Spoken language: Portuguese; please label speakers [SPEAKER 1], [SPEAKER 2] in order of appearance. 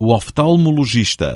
[SPEAKER 1] o oftalmologista.